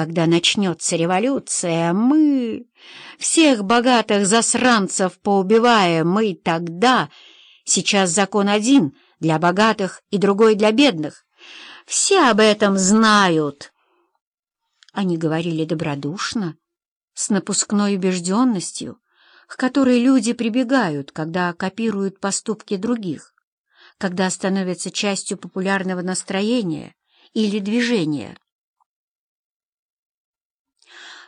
Когда начнется революция, мы всех богатых засранцев поубиваем, мы тогда... Сейчас закон один для богатых и другой для бедных. Все об этом знают. Они говорили добродушно, с напускной убежденностью, к которой люди прибегают, когда копируют поступки других, когда становятся частью популярного настроения или движения.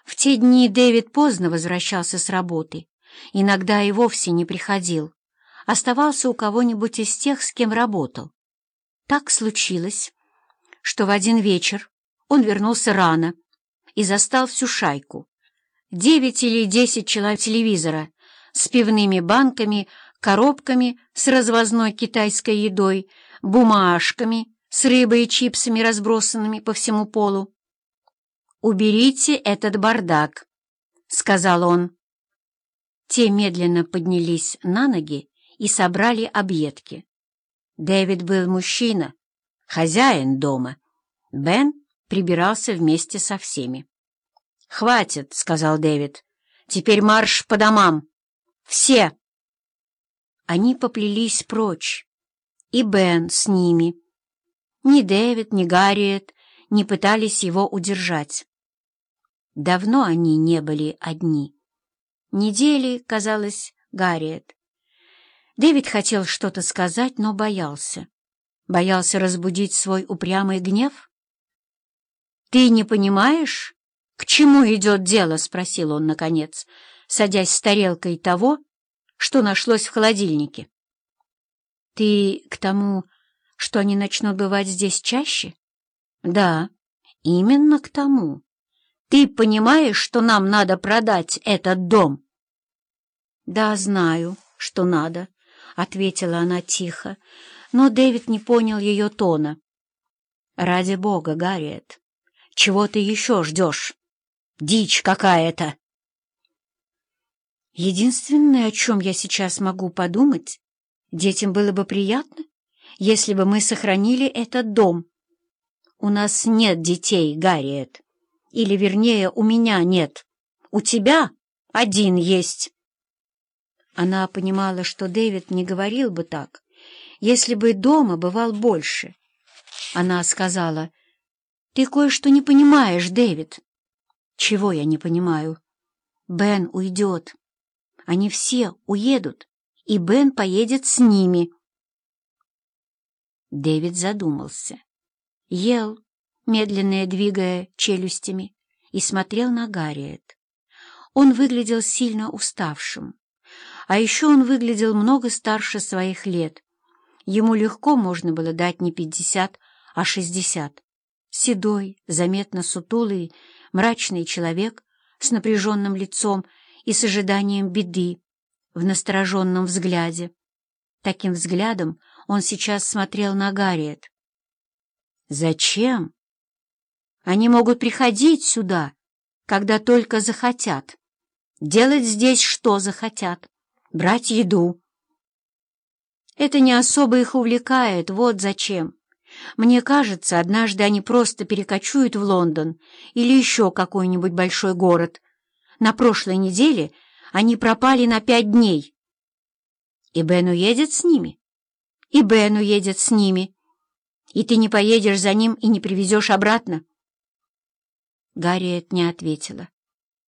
В те дни Дэвид поздно возвращался с работы, иногда и вовсе не приходил, оставался у кого-нибудь из тех, с кем работал. Так случилось, что в один вечер он вернулся рано и застал всю шайку. Девять или десять человек телевизора с пивными банками, коробками с развозной китайской едой, бумажками с рыбой и чипсами, разбросанными по всему полу. «Уберите этот бардак», — сказал он. Те медленно поднялись на ноги и собрали объедки. Дэвид был мужчина, хозяин дома. Бен прибирался вместе со всеми. «Хватит», — сказал Дэвид. «Теперь марш по домам! Все!» Они поплелись прочь, и Бен с ними. Ни Дэвид, ни Гарриет не пытались его удержать. Давно они не были одни. Недели, казалось, Гарриет. Дэвид хотел что-то сказать, но боялся. Боялся разбудить свой упрямый гнев. «Ты не понимаешь, к чему идет дело?» — спросил он, наконец, садясь с тарелкой того, что нашлось в холодильнике. «Ты к тому, что они начнут бывать здесь чаще?» «Да, именно к тому. Ты понимаешь, что нам надо продать этот дом?» «Да, знаю, что надо», — ответила она тихо, но Дэвид не понял ее тона. «Ради бога, Гарриет, чего ты еще ждешь? Дичь какая-то!» «Единственное, о чем я сейчас могу подумать, детям было бы приятно, если бы мы сохранили этот дом. У нас нет детей, Гарриет. Или, вернее, у меня нет. У тебя один есть. Она понимала, что Дэвид не говорил бы так, если бы дома бывал больше. Она сказала, «Ты кое-что не понимаешь, Дэвид». «Чего я не понимаю?» «Бен уйдет. Они все уедут, и Бен поедет с ними». Дэвид задумался. Ел, медленно двигая челюстями, и смотрел на Гарриет. Он выглядел сильно уставшим. А еще он выглядел много старше своих лет. Ему легко можно было дать не пятьдесят, а шестьдесят. Седой, заметно сутулый, мрачный человек с напряженным лицом и с ожиданием беды в настороженном взгляде. Таким взглядом он сейчас смотрел на Гарриет. «Зачем?» Они могут приходить сюда, когда только захотят, делать здесь что захотят, брать еду. Это не особо их увлекает, вот зачем. Мне кажется, однажды они просто перекочуют в Лондон или еще какой-нибудь большой город. На прошлой неделе они пропали на пять дней. И Бен уедет с ними. И Бен уедет с ними. И ты не поедешь за ним и не привезешь обратно. Гарриет не ответила.